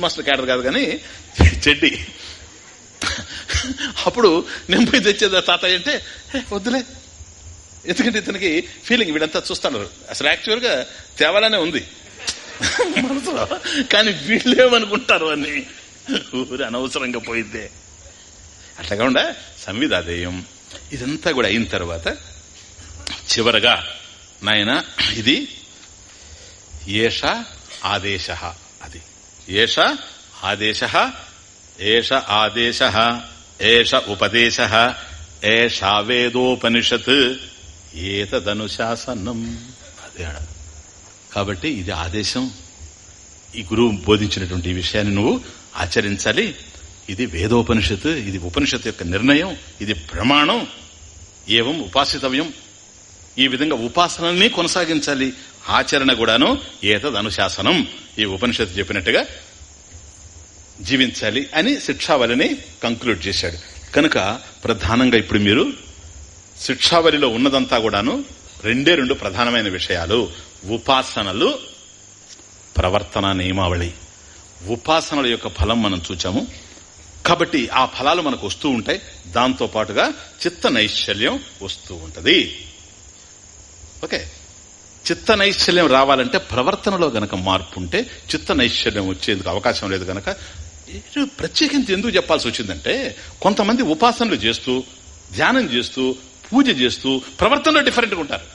Master cadre కాదు కానీ చెడ్డి. అప్పుడు నేను పోయి తెచ్చేదా తాతయ్య అంటే "హే, వద్దులే. ఎందుకంటే ఇతనికి ఫీలింగ్ వీడంతా చూస్తాడు. అసలు యాక్చువల్గా తేవాలనే ఉంది. మనసులో. కానీ వీళ్ళేమనుకుంటారు అని ఊరి అనవసరంగా పోయిద్దే. అట్లా కాకుండా సంవిధాదేయం ఇదంతా కూడా అయిన తర్వాత చివరగా నాయన ఇది ఏష ఆదేశ అది. ఏష ఆదేశ ఏష ఆదేశ ఏష ఉపదేశ ఏషా వేదోపనిషత్ ఏతదనుశాసనం. అదే కాబట్టి ఇది ఆదేశం. ఈ గురువు బోధించినటువంటి ఈ విషయాన్ని నువ్వు ఆచరించాలి. ఇది వేదోపనిషత్ ఇది ఉపనిషత్ యొక్క నిర్ణయం ఇది ప్రమాణం ఏవం ఉపాసితవ్యం. ఈ విధంగా ఉపాసనల్ని కొనసాగించాలి. ఆచరణ కూడాను ఏతద్ అనుశాసనం ఈ ఉపనిషత్తు చెప్పినట్టుగా జీవించాలి అని శిక్షావళిని కంక్లూడ్ చేశాడు. కనుక ప్రధానంగా ఇప్పుడు మీరు శిక్షావళిలో ఉన్నదంతా కూడాను రెండే రెండు ప్రధానమైన విషయాలు. ఉపాసనలు ప్రవర్తన నియమావళి. ఉపాసనల యొక్క ఫలం మనం చూచాము. కాబట్టి ఆ ఫలాలు మనకు వస్తూ ఉంటాయి. దాంతో పాటుగా చిత్త నైశ్చల్యం వస్తూ ఉంటది. ఓకే. చిత్త నైశ్చల్యం రావాలంటే ప్రవర్తనలో గనక మార్పు ఉంటే చిత్త నైశ్చల్యం వచ్చేందుకు అవకాశం లేదు గనక ప్రత్యేకించి ఎందుకు చెప్పాల్సి వచ్చిందంటే కొంతమంది ఉపాసనలు చేస్తూ ధ్యానం చేస్తూ పూజ చేస్తూ ప్రవర్తనలో డిఫరెంట్గా ఉంటారు.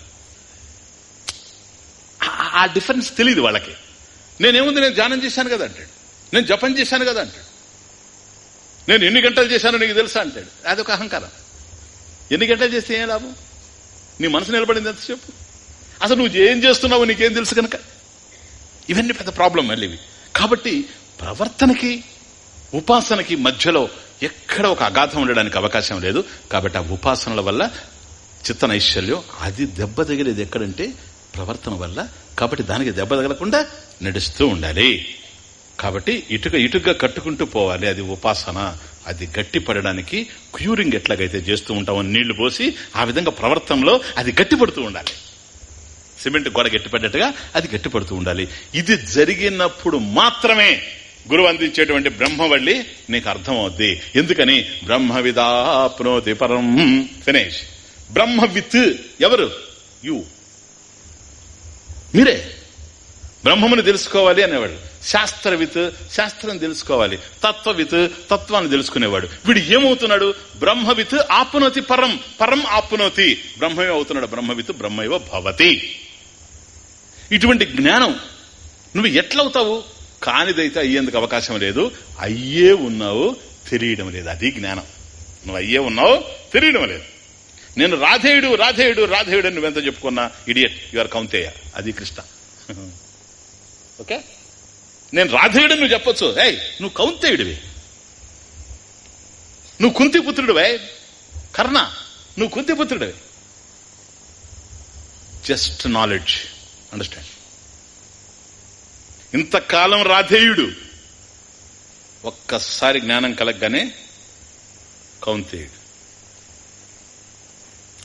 ఆ- ఆ డిఫరెన్స్ తెలియదు వాళ్ళకి. నేనేముంది నేను ధ్యానం చేశాను కదా అంటాడు. నేను జపం చేశాను కదా అంటాడు. నేను ఎన్ని గంటలు చేశానో నీకు తెలుసా అంటాడు. అదొక అహంకారం. ఎన్ని గంటలు చేస్తే ఏం లాభం? నీ మనసు నిలబడింది ఎంతసేపు? అసలు నువ్వు ఏం చేస్తున్నావు నీకేం తెలుసు కనుక? ఇవన్నీ పెద్ద ప్రాబ్లం మళ్ళీ కాబట్టి ప్రవర్తనకి ఉపాసనకి మధ్యలో ఎక్కడ ఒక అగాధం ఉండడానికి అవకాశం లేదు. కాబట్టి ఆ ఉపాసనల వల్ల చిత్త నైశ్చల్యం అది దెబ్బ తగిలేది ఎక్కడంటే ప్రవర్తన వల్ల. కాబట్టి దానికి దెబ్బ తగలకుండా నడుస్తూ ఉండాలి. కాబట్టి ఇటుక ఇటుగా కట్టుకుంటూ పోవాలి. అది ఉపాసన. అది గట్టి పడడానికి క్యూరింగ్ ఎట్లాగైతే చేస్తూ ఉంటామో నీళ్ళు పోసి ఆ విధంగా ప్రవర్తనలో అది గట్టి పడుతూ ఉండాలి. సిమెంట్ గోడ గట్టిపడ్డట్టుగా అది గట్టిపడుతూ ఉండాలి. ఇది జరిగినప్పుడు మాత్రమే గురువు అందించేటువంటి బ్రహ్మవల్లి నీకు అర్థమవుద్ది. ఎందుకని? బ్రహ్మవిదాప్నోతి పరం. ఫినేష్ బ్రహ్మవిత్ ఎవరు? యు మీరే. బ్రహ్మముని తెలుసుకోవాలి అనేవాడు. శాస్త్రవిత్ శాస్త్రం తెలుసుకోవాలి. తత్వవిత్ తత్వాన్ని తెలుసుకునేవాడు. వీడు ఏమవుతున్నాడు? బ్రహ్మవిత్ ఆప్నోతి పరం. పరం ఆప్నోతి. బ్రహ్మమే అవుతున్నాడు. బ్రహ్మవిత్ బ్రహ్మైవ భవతి. ఇటువంటి జ్ఞానం నువ్వు ఎట్లవుతావు? కానిదైతే అయ్యేందుకు అవకాశం లేదు. అయ్యే ఉన్నావు తెలియడం లేదు. అది జ్ఞానం. నువ్వు అయ్యే ఉన్నావు తెలియడం లేదు. నేను రాధేయుడు రాధేయుడు రాధేయుడు అని నువ్వెంత చెప్పుకున్నా? ఇడియట్ యువర్ కౌంతేయ అది కృష్ణ. ఓకే నేను రాధేయుడు నువ్వు చెప్పొచ్చు. ఏయ్ నువ్వు కౌంతేయుడివి. నువ్వు కుంతిపుత్రుడివే. కర్ణ నువ్వు కుంతిపుత్రుడివి. జస్ట్ నాలెడ్జ్ అండర్స్టాండ్ ఇంతకాలం రాధేయుడు ఒక్కసారి జ్ఞానం కలగగానే కౌంతేయుడు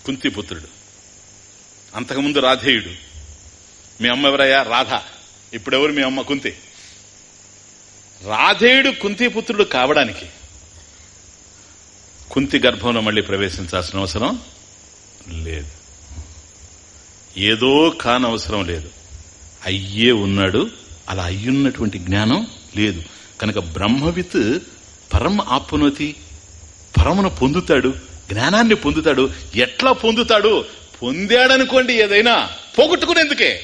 కుంతిపుత్రుడు అంతకుముందు రాధేయుడు మీ అమ్మ ఎవరయ్యా? రాధ. ఇప్పుడెవరు మీ అమ్మ? కుంతి. రాధేయుడు కుంతిపుత్రుడు కావడానికి కుంతి గర్భంలో మళ్ళీ ప్రవేశించాల్సిన అవసరం లేదు. ఏదో కానవసరం లేదు. అయ్యే ఉన్నాడు అలా అయ్యున్నటువంటి జ్ఞానం లేదు. కనుక బ్రహ్మవిత్ పరం ఆప్నోతి పరమును పొందుతాడు జ్ఞానాన్ని పొందుతాడు. ఎట్లా పొందుతాడు? పొందాడనుకోండి ఏదైనా పోగొట్టుకునేందుకే.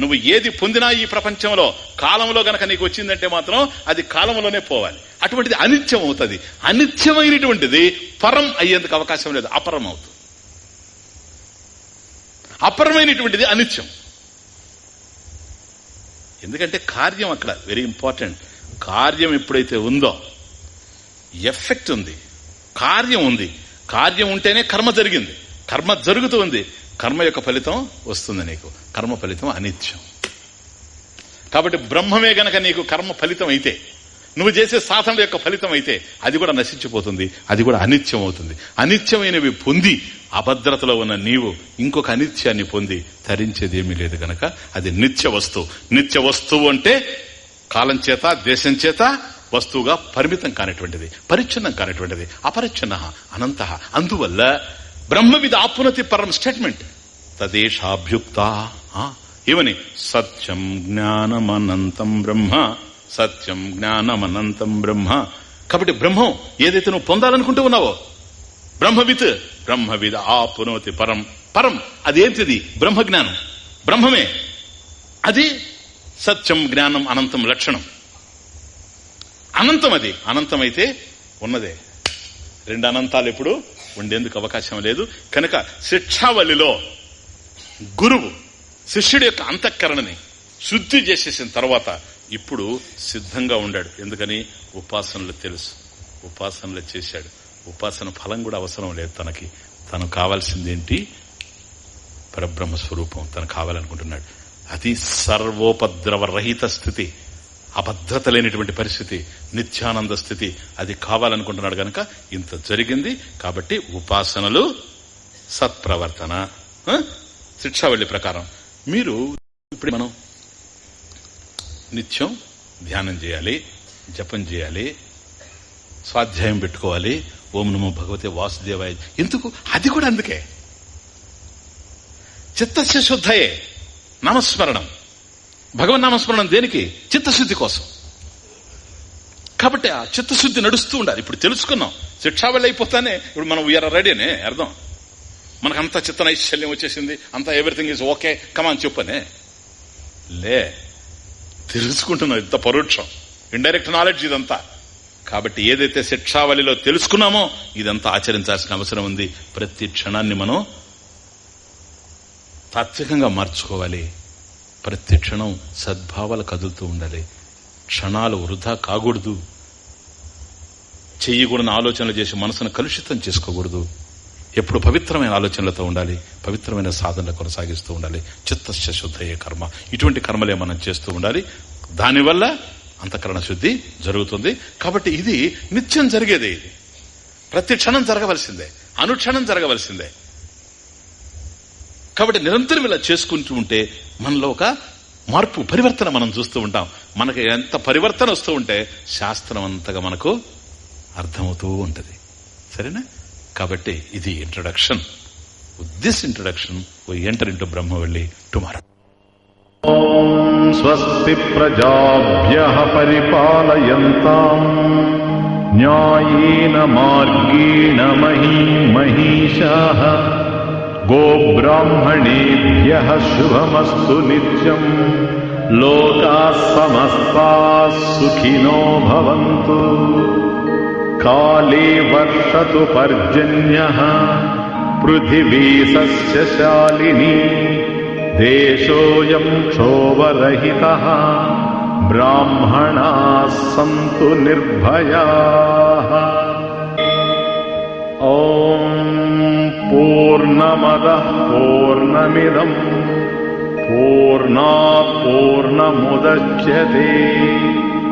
నువ్వు ఏది పొందినా ఈ ప్రపంచంలో కాలంలో గనక నీకు వచ్చిందంటే మాత్రం అది కాలంలోనే పోవాలి. అటువంటిది అనిత్యం అవుతుంది. అనిత్యమైనటువంటిది పరం అయ్యేందుకు అవకాశం లేదు అపరం అవుతుంది అపరమైనటువంటిది అనిత్యం. ఎందుకంటే కార్యం అక్కడ వెరీ ఇంపార్టెంట్ కార్యం ఎప్పుడైతే ఉందో ఎఫెక్ట్ ఉంది. కార్యం ఉంది. కార్యం ఉంటేనే కర్మ జరిగింది. కర్మ జరుగుతూ ఉంది. కర్మ యొక్క ఫలితం వస్తుంది నీకు. కర్మ ఫలితం అనిత్యం. కాబట్టి బ్రహ్మమే గనక నీకు కర్మ ఫలితం అయితే నువ్వు చేసే సాధన యొక్క ఫలితం అయితే అది కూడా నశించిపోతుంది అది కూడా అనిత్యం అవుతుంది అనిత్యమైనవి పొంది అభద్రతలో ఉన్న నీవు ఇంకొక అనిత్యాన్ని పొంది ధరించేది ఏమీ లేదు గనక. అది నిత్య వస్తువు నిత్య వస్తువు అంటే కాలం చేత దేశం చేత వస్తువుగా పరిమితం కానటువంటిది పరిచ్ఛిన్నం కానటువంటిది అపరిచ్ఛిన్న అనంత. అందువల్ల బ్రహ్మవిధ ఆపునతి పరం స్టేట్మెంట్. తదేశాభ్యుక్త ఏమని? సత్యం జ్ఞానమనంతం బ్రహ్మ. సత్యం జ్ఞానం అనంతం బ్రహ్మ. కాబట్టి బ్రహ్మం ఏదైతే నువ్వు పొందాలనుకుంటూ ఉన్నావో బ్రహ్మవిత్ బ్రహ్మవిధ ఆపునోతి పరం. పరం అదేంటిది? బ్రహ్మ జ్ఞానం బ్రహ్మమే. అది సత్యం జ్ఞానం అనంతం లక్షణం. అనంతం అది. అనంతమైతే ఉన్నదే. రెండు అనంతాలు ఎప్పుడు ఉండేందుకు అవకాశం లేదు. కనుక శిక్షావళిలో గురువు శిష్యుడి యొక్క అంతఃకరణని శుద్ధి చేసేసిన తర్వాత ఇప్పుడు సిద్ధంగా ఉండాడు. ఎందుకని? ఉపాసనలు తెలుసు. ఉపాసనలు చేశాడు. ఉపాసన ఫలం కూడా అవసరం లేదు తనకి. తను కావాల్సిందేంటి? పరబ్రహ్మ స్వరూపం. తను కావాలనుకుంటున్నాడు. అది సర్వోపద్రవరహిత స్థితి. అభద్రత లేనిటువంటి పరిస్థితి. నిత్యానంద స్థితి. అది కావాలనుకుంటున్నాడు గనక ఇంత జరిగింది కాబట్టి ఉపాసనలు సత్ప్రవర్తన. శిక్షావళి ప్రకారం. మీరు ఇప్పుడు మనం నిత్యం ధ్యానం చేయాలి జపం చేయాలి స్వాధ్యాయం పెట్టుకోవాలి ఓం నమో భగవతే వాసుదేవాయ. ఎందుకు? అది కూడా అందుకే. చిత్తస్య శుద్ధయే నామస్మరణం. భగవన్ నామస్మరణం దేనికి? చిత్తశుద్ధి కోసం. కాబట్టి ఆ చిత్తశుద్ధి నడుస్తూ ఉండాలి. ఇప్పుడు తెలుసుకున్నాం. శిక్షావళి అయిపోతానే. ఇప్పుడు మనం వీఆర్ రెడీనే అర్థం? మనకంతా చిత్తనైశల్యం వచ్చేసింది. అంతా ఎవ్రీథింగ్ ఈజ్ ఓకే. కమాన్ చెప్పనే. లే తెలుసుకుంటున్నాం ఇంత పరోక్షం. ఇండైరెక్ట్ నాలెడ్జ్ ఇదంతా. కాబట్టి ఏదైతే శిక్షావళిలో తెలుసుకున్నామో ఇదంతా ఆచరించాల్సిన అవసరం ఉంది. ప్రతి క్షణాన్ని మనం తాత్వికంగా మార్చుకోవాలి. ప్రతి క్షణం సద్భావాలు కదులుతూ ఉండాలి. క్షణాలు వృధా కాకూడదు. చెయ్యకూడని ఆలోచనలు చేసి మనసును కలుషితం చేసుకోకూడదు. ఎప్పుడు పవిత్రమైన ఆలోచనలతో ఉండాలి పవిత్రమైన సాధనలు కొనసాగిస్తూ ఉండాలి. చిత్తశ శుద్ధయ్యే కర్మ. ఇటువంటి కర్మలే మనం చేస్తూ ఉండాలి. దానివల్ల అంతఃకరణ శుద్ధి జరుగుతుంది. కాబట్టి ఇది నిత్యం జరిగేదే ఇది. ప్రతి క్షణం జరగవలసిందే. అనుక్షణం జరగవలసిందే. కాబట్టి నిరంతరం ఇలా చేసుకుంటూ ఉంటే మనలో ఒక మార్పు పరివర్తన మనం చూస్తూ ఉంటాం. మనకి ఎంత పరివర్తన వస్తూ ఉంటే శాస్త్రం అంతగా మనకు అర్థమవుతూ ఉంటుంది. సరేనా? కాబట్టి ఇది introduction this introduction enter into Brahma వెళ్ళి టుమారో స్వస్తి ప్రజాభ్య పరిపాలయంతాం. న్యాయేన మార్గేణ మహీ మహిషా గోబ్రాహ్మణేభ్య శుభమస్తు నిత్యం. లోకా సమస్తా సుఖినో భవంతు. काले वर्षतु पर्जन्यः। पृथिवीसस्य शालिनी देशोऽयम् क्षोभरहितः। ब्राह्मणाः सन्तु निर्भयाः। ॐ पूर्णमदः पूर्णमिदम्। पूर्णा पूर्णमुदच्यते।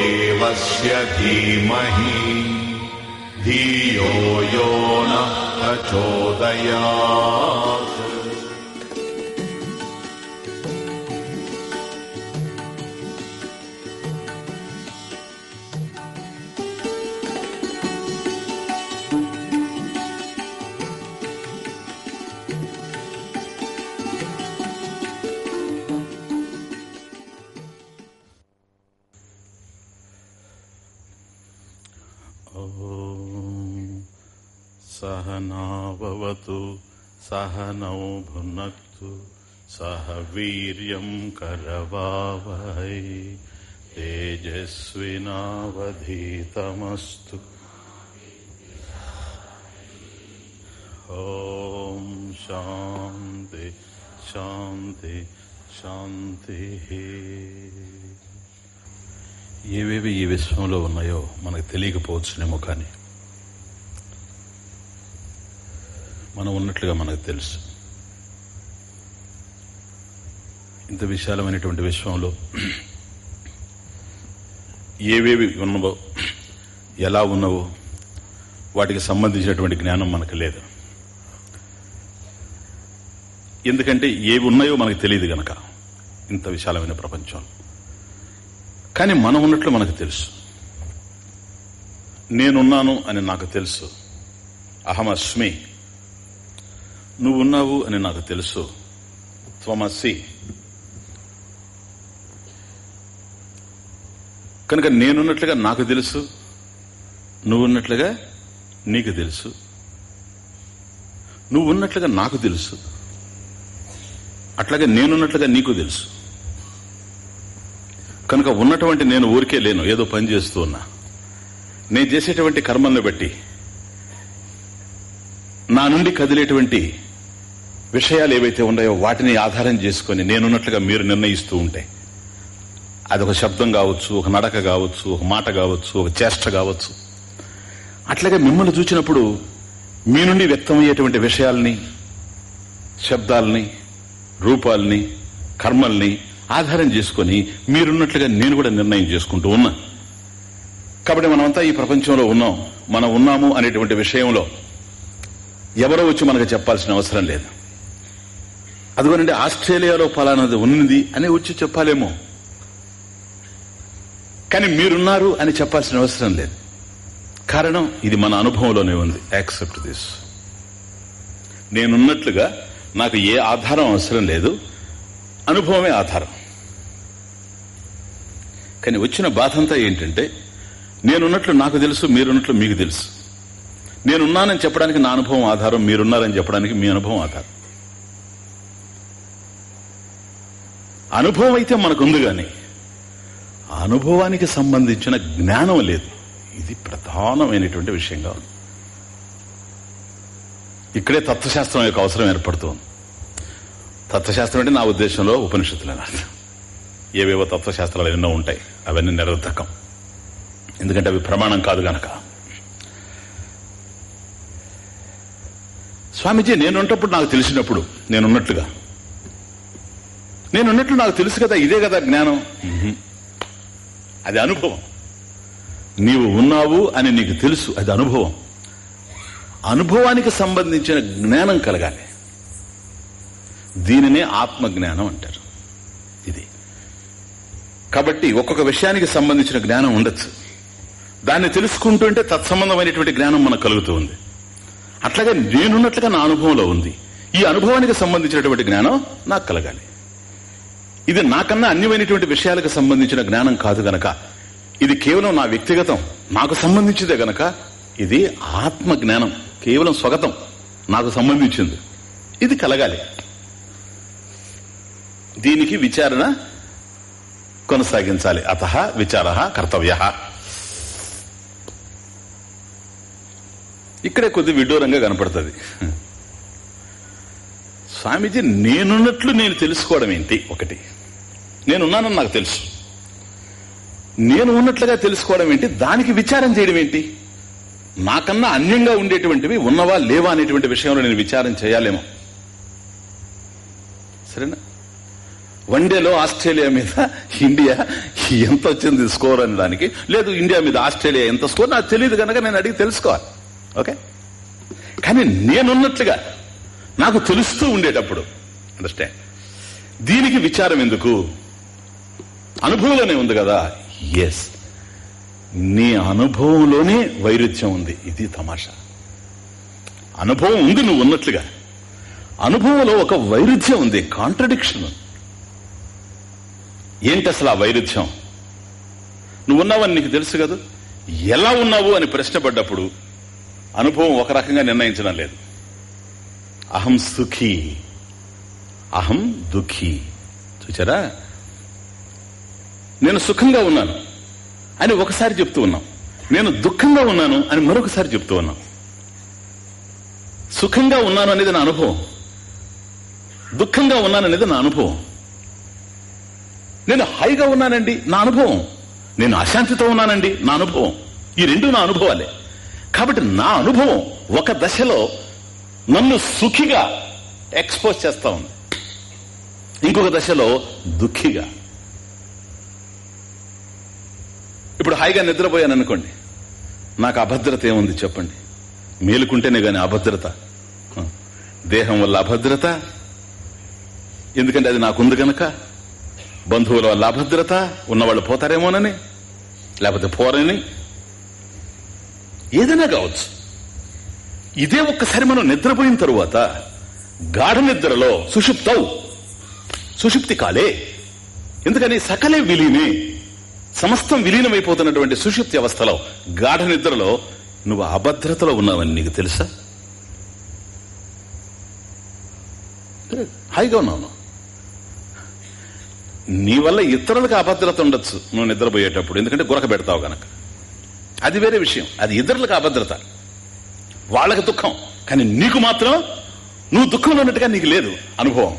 देवस्य धीमहि। धियो यो नः प्रचोदयात् सहनौ भुनक्तु सह वीर्यं करवावहै तेजस्विनावधीतमस्तु ॐ शान्ति శాంతి శాంతి ఏవేవి ఈ విశ్వంలో ఉన్నాయో మనకు తెలియకపోవచ్చునేమో కానీ మనం ఉన్నట్లుగా మనకు తెలుసు. ఇంత విశాలమైనటువంటి విశ్వంలో ఏవేవి ఉన్నవో ఎలా ఉన్నవో వాటికి సంబంధించినటువంటి జ్ఞానం మనకు లేదు. ఎందుకంటే ఏవి ఉన్నాయో మనకు తెలియదు గనక ఇంత విశాలమైన ప్రపంచం. కానీ మనం ఉన్నట్లు మనకు తెలుసు. నేనున్నాను అని నాకు తెలుసు. అహమస్మి నువ్వున్నావు అని నాకు తెలుసు. త్వమసి. కనుక నేనున్నట్లుగా నాకు తెలుసు నువ్వున్నట్లుగా నీకు తెలుసు. నువ్వు ఉన్నట్లుగా నాకు తెలుసు. అట్లాగే నేనున్నట్లుగా నీకు తెలుసు. కనుక ఉన్నటువంటి నేను ఊరికే లేను ఏదో పని చేస్తూ ఉన్నా. నేను చేసేటువంటి కర్మల్ని బట్టి నా నుండి కదిలేటువంటి విషయాలు ఏవైతే ఉన్నాయో వాటిని ఆధారం చేసుకొని నేనున్నట్లుగా మీరు నిర్ణయిస్తూ ఉంటే అదొక శబ్దం కావచ్చు ఒక నడక కావచ్చు ఒక మాట కావచ్చు ఒక చేష్ట కావచ్చు. అట్లాగే మిమ్మల్ని చూచినప్పుడు మీ నుండి వ్యక్తమయ్యేటువంటి విషయాల్ని శబ్దాల్ని రూపాల్ని కర్మల్ని ఆధారం చేసుకుని మీరున్నట్లుగా నేను కూడా నిర్ణయం చేసుకుంటూ ఉన్నా. కాబట్టి మనమంతా ఈ ప్రపంచంలో ఉన్నాం. మనం ఉన్నాము అనేటువంటి విషయంలో ఎవరో వచ్చి మనకు చెప్పాల్సిన అవసరం లేదు. అదిగోనండి ఆస్ట్రేలియాలో ఫలానది ఉన్నది అని వచ్చి చెప్పాలేమో. కానీ మీరున్నారు అని చెప్పాల్సిన అవసరం లేదు. కారణం ఇది మన అనుభవంలోనే ఉంది. యాక్సెప్ట్ దిస్ నేనున్నట్లుగా నాకు ఏ ఆధారం అవసరం లేదు. అనుభవమే ఆధారం. కానీ వచ్చిన బాధంతా ఏంటంటే నేనున్నట్లు నాకు తెలుసు మీరున్నట్లు మీకు తెలుసు. నేనున్నానని చెప్పడానికి నా అనుభవం ఆధారం మీరున్నారని చెప్పడానికి మీ అనుభవం ఆధారం. అనుభవం అయితే మనకుంది కానీ అనుభవానికి సంబంధించిన జ్ఞానం లేదు. ఇది ప్రధానమైనటువంటి విషయంగా ఉంది. ఇక్కడే తత్వశాస్త్రం యొక్క అవసరం ఏర్పడుతుంది. తత్వశాస్త్రం అంటే నా ఉద్దేశంలో ఉపనిషత్తులు అన్నమాట ఏవేవో తత్వశాస్త్రాలు ఎన్నో ఉంటాయి. అవన్నీ నిరర్థకం. ఎందుకంటే అవి ప్రమాణం కాదు గనక. స్వామీజీ నేనుంటప్పుడు నాకు తెలిసినప్పుడు నేనున్నట్లుగా నేనున్నట్లు నాకు తెలుసు కదా ఇదే కదా జ్ఞానం. అది అనుభవం. నీవు ఉన్నావు అని నీకు తెలుసు అది అనుభవం. అనుభవానికి సంబంధించిన జ్ఞానం కలగాలి. దీనినే ఆత్మ జ్ఞానం అంటారు. ఇది. కాబట్టి ఒక్కొక్క విషయానికి సంబంధించిన జ్ఞానం ఉండొచ్చు. దాన్ని తెలుసుకుంటుంటే తత్సంబంధమైనటువంటి జ్ఞానం మనకు కలుగుతూ ఉంది. అట్లాగే నేనున్నట్లుగా నా అనుభవంలో ఉంది. ఈ అనుభవానికి సంబంధించినటువంటి జ్ఞానం నాకు కలగాలి. ఇది నాకన్నా అన్యమైనటువంటి విషయాలకు సంబంధించిన జ్ఞానం కాదు గనక. ఇది కేవలం నా వ్యక్తిగతం నాకు సంబంధించిందే గనక. ఇది ఆత్మ జ్ఞానం కేవలం స్వగతం నాకు సంబంధించింది. ఇది కలగాలి. దీనికి విచారణ కొనసాగించాలి. అత విచార కర్తవ్య. ఇక్కడే కొద్ది విడ్డూరంగా కనపడుతుంది. స్వామీజీ నేనున్నట్లు నేను తెలుసుకోవడం ఏంటి? ఒకటి. నేనున్నానని నాకు తెలుసు. నేను ఉన్నట్లుగా తెలుసుకోవడం ఏంటి? దానికి విచారం చేయడం ఏంటి? నాకన్నా అన్యంగా ఉండేటువంటివి ఉన్నవా లేవా అనేటువంటి విషయంలో నేను విచారం చేయాలేమో. సరేనా? వన్డేలో ఆస్ట్రేలియా మీద ఇండియా ఎంత వచ్చింది స్కోర్ అనే దానికి? లేదు ఇండియా మీద ఆస్ట్రేలియా ఎంత స్కోర్? నాకు తెలియదు కనుక నేను అడిగి తెలుసుకోవాలి. ఓకే? కానీ నేనున్నట్లుగా నాకు తెలుస్తూ ఉండేటప్పుడు. అండర్స్టాండ్ దీనికి విచారం ఎందుకు? అనుభవంలోనే ఉంది కదా? ఎస్ నీ అనుభవంలోనే వైరుధ్యం ఉంది. ఇది తమాషా. అనుభవం ఉంది నువ్వు ఉన్నట్లుగా. అనుభవంలో ఒక వైరుధ్యం ఉంది. కాంట్రడిక్షన్ ఏంటి అసలు ఆ వైరుధ్యం? నువ్వు ఉన్నావని నీకు తెలుసు కదా? ఎలా ఉన్నావు అని ప్రశ్నపడ్డప్పుడు అనుభవం ఒక రకంగా నిర్ణయించడం లేదు. అహం సుఖీ అహం దుఃఖీ. చూచారా? నేను సుఖంగా ఉన్నాను అని ఒకసారి చెప్తూ ఉన్నాం. నేను దుఃఖంగా ఉన్నాను అని మరొకసారి చెప్తూ ఉన్నాం. సుఖంగా ఉన్నాను అనేది నా అనుభవం. దుఃఖంగా ఉన్నాను అనేది నా అనుభవం. నేను హాయిగా ఉన్నానండి నా అనుభవం. నేను అశాంతితో ఉన్నానండి నా అనుభవం. ఈ రెండు నా అనుభవాలే. కాబట్టి నా అనుభవం ఒక దశలో నన్ను సుఖిగా ఎక్స్పోజ్ చేస్తా ఉంది. ఇంకొక దశలో దుఃఖిగా. ఇప్పుడు హాయిగా నిద్రపోయాను అనుకోండి. నాకు అభద్రత ఏముంది చెప్పండి. మేలుకుంటేనే గాని అభద్రత. దేహం వల్ల అభద్రత? ఎందుకంటే అది నాకుంది గనక. బంధువుల వల్ల అభద్రత? ఉన్నవాళ్ళు పోతారేమోనని? లేకపోతే పోరని? ఏదైనా కావచ్చు. ఇదే ఒక్కసారి మనం నిద్రపోయిన తరువాత గాఢ నిద్రలో సుషుప్తవు. సుషుప్తి కాలే. ఎందుకని సకలే విలీనే సమస్తం విలీనమైపోతున్నటువంటి సుషుప్తి అవస్థలో గాఢ నిద్రలో నువ్వు అభద్రతలో ఉన్నావని నీకు తెలుసా? హాయిగా ఉన్నావు నీ వల్ల ఇతరులకు అభద్రత ఉండొచ్చు నువ్వు నిద్రపోయేటప్పుడు ఎందుకంటే గురక పెడతావు గనక. అది వేరే విషయం. అది ఇతరులకు అభద్రత. వాళ్ళకి దుఃఖం. కానీ నీకు మాత్రం నువ్వు దుఃఖంలో ఉన్నట్టుగా నీకు లేదు అనుభవం.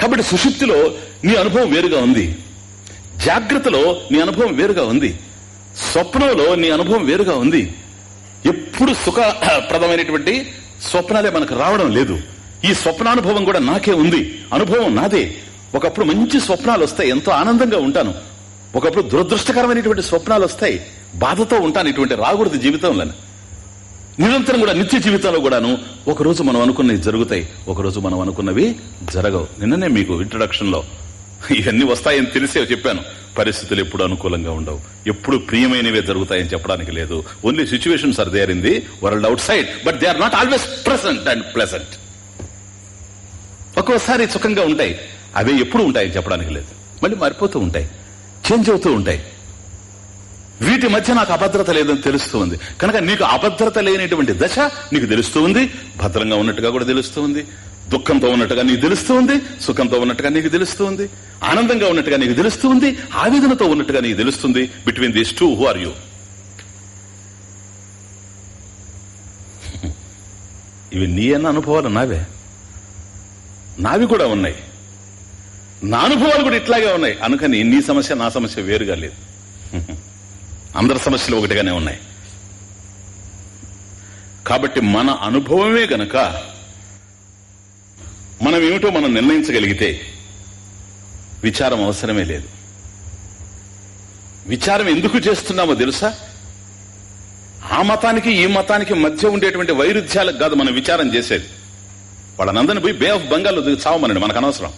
కాబట్టి సుషుప్తిలో నీ అనుభవం వేరుగా ఉంది. జాగ్రత్తలో నీ అనుభవం వేరుగా ఉంది. స్వప్నంలో నీ అనుభవం వేరుగా ఉంది. ఎప్పుడు సుఖప్రదమైనటువంటి స్వప్నాలే మనకు రావడం లేదు. ఈ స్వప్నానుభవం కూడా నాకే ఉంది. అనుభవం నాదే. ఒకప్పుడు మంచి స్వప్నాలు వస్తాయి. ఎంతో ఆనందంగా ఉంటాను. ఒకప్పుడు దురదృష్టకరమైనటువంటి స్వప్నాలు వస్తాయి. బాధతో ఉంటాను ఇటువంటి రాకూడదు జీవితంలో నిరంతరం కూడా నిత్య జీవితంలో కూడాను ఒకరోజు మనం అనుకున్నవి జరుగుతాయి ఒకరోజు మనం అనుకున్నవి జరగవు. నిన్ననే మీకు ఇంట్రడక్షన్లో ఇవన్నీ వస్తాయని తెలిసే చెప్పాను. పరిస్థితులు ఎప్పుడు అనుకూలంగా ఉండవు. ఎప్పుడు ప్రియమైనవే జరుగుతాయని చెప్పడానికి లేదు. Only situations are there in the world outside but they are not always present and pleasant ఒక్కోసారి సుఖంగా ఉంటాయి. అవే ఎప్పుడు ఉంటాయని చెప్పడానికి లేదు. మళ్ళీ మారిపోతూ ఉంటాయి. చేంజ్ అవుతూ ఉంటాయి. వీటి మధ్య నాకు అభద్రత లేదని తెలుస్తూ ఉంది కనుక నీకు అభద్రత లేనటువంటి దశ నీకు తెలుస్తూ ఉంది భద్రంగా ఉన్నట్టుగా కూడా తెలుస్తూ ఉంది దుఃఖంతో ఉన్నట్టుగా నీకు తెలుస్తూ ఉంది సుఖంతో ఉన్నట్టుగా నీకు తెలుస్తూ ఉంది ఆనందంగా ఉన్నట్టుగా నీకు తెలుస్తూ ఉంది ఆవేదనతో ఉన్నట్టుగా నీకు తెలుస్తుంది. Between these two who are you ఇవి నీ అన్న అనుభవాలు నావే. నావి కూడా ఉన్నాయి. నా అనుభవాలు కూడా ఇట్లాగే ఉన్నాయి. అనుకని నీ సమస్య నా సమస్య వేరుగా లేదు. అందరి సమస్యలు ఒకటిగానే ఉన్నాయి. కాబట్టి మన అనుభవమే గనక మనం ఏమిటో మనం నిర్ణయించగలిగితే విచారం అవసరమే లేదు. విచారం ఎందుకు చేస్తున్నామో తెలుసా? ఆ మతానికి ఈ మతానికి మధ్య ఉండేటువంటి వైరుధ్యాలకు కాదు మనం విచారం చేసేది. వాళ్ళనందరిని పోయి బే ఆఫ్ బెంగాల్ చావమనండి మనకు అనవసరం.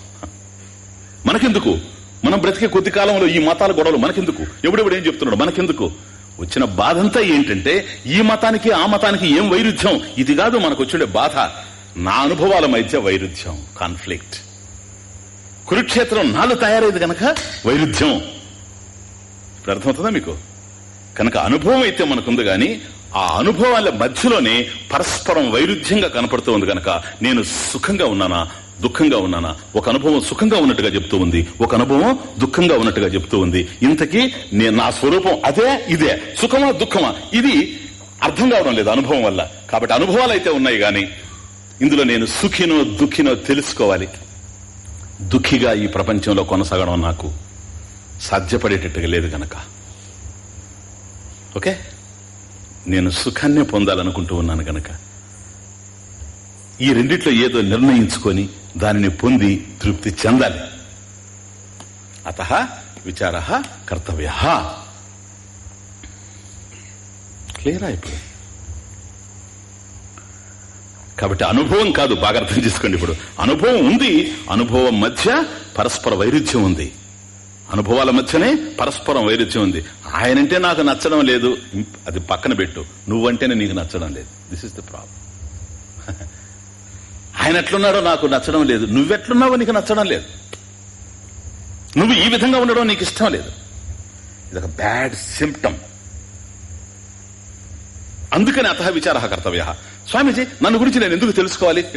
మనకెందుకు? మనం బ్రతికే కొద్ది కాలంలో ఈ మతాల గొడవలు మనకెందుకు? ఎవడెవడు ఏం చెప్తున్నాడు? మనకెందుకు? వచ్చిన బాధంతా ఏంటంటే ఈ మతానికి ఆ మతానికి ఏం వైరుధ్యం? ఇది కాదు మనకు వచ్చే బాధ. నా అనుభవాల మధ్య వైరుధ్యం కాన్ఫ్లిక్ట్ కురుక్షేత్రం నాలో తయారైంది కనుక వైరుధ్యం. ఇప్పుడు అర్థమవుతుందా మీకు? కనుక అనుభవం అయితే మనకుంది గాని ఆ అనుభవాల మధ్యలోనే పరస్పరం వైరుధ్యంగా కనపడుతూ ఉంది కనుక నేను సుఖంగా ఉన్నానా? దుఃఖంగా ఉన్నానా? ఒక అనుభవం సుఖంగా ఉన్నట్టుగా చెప్తూ ఉంది. ఒక అనుభవం దుఃఖంగా ఉన్నట్టుగా చెప్తూ ఉంది. ఇంతకీ నేను నా స్వరూపం అదే ఇదే. సుఖమా దుఃఖమా? ఇది అర్థం కావడం లేదు అనుభవం వల్ల. కాబట్టి అనుభవాలు అయితే ఉన్నాయి గాని ఇందులో నేను సుఖినో దుఃఖినో తెలుసుకోవాలి. దుఃఖిగా ఈ ప్రపంచంలో కొనసాగడం నాకు సాధ్యపడేటట్టుగా లేదు గనక. ఓకే? నేను సుఖాన్నే పొందాలనుకుంటూ ఉన్నాను గనక. ఈ రెండిట్లో ఏదో నిర్ణయించుకొని దానిని పొంది తృప్తి చెందాలి. అత విచార కర్తవ్య. క్లియరా ఇప్పుడు కాబట్టి అనుభవం కాదు బాగా అర్థం చేసుకోండి ఇప్పుడు. అనుభవం ఉంది అనుభవం మధ్య పరస్పర వైరుధ్యం ఉంది. అనుభవాల మధ్యనే పరస్పరం వైరుధ్యం ఉంది. ఆయనంటే నాకు నచ్చడం లేదు. అది పక్కన పెట్టు. నువ్వంటేనే నీకు నచ్చడం లేదు. దిస్ ఇస్ ద ప్రాబ్లం ఆయన ఎట్లున్నాడో నాకు నచ్చడం లేదు. నువ్వెట్లున్నావో నీకు నచ్చడం లేదు. నువ్వు ఈ విధంగా ఉండడం నీకు ఇష్టం లేదు. ఇదొక బ్యాడ్ సిమ్టమ్ అందుకని అత విచార కర్తవ్య స్వామీజీ నన్ను గురించి నేను ఎందుకు తెలుసుకోవాలి?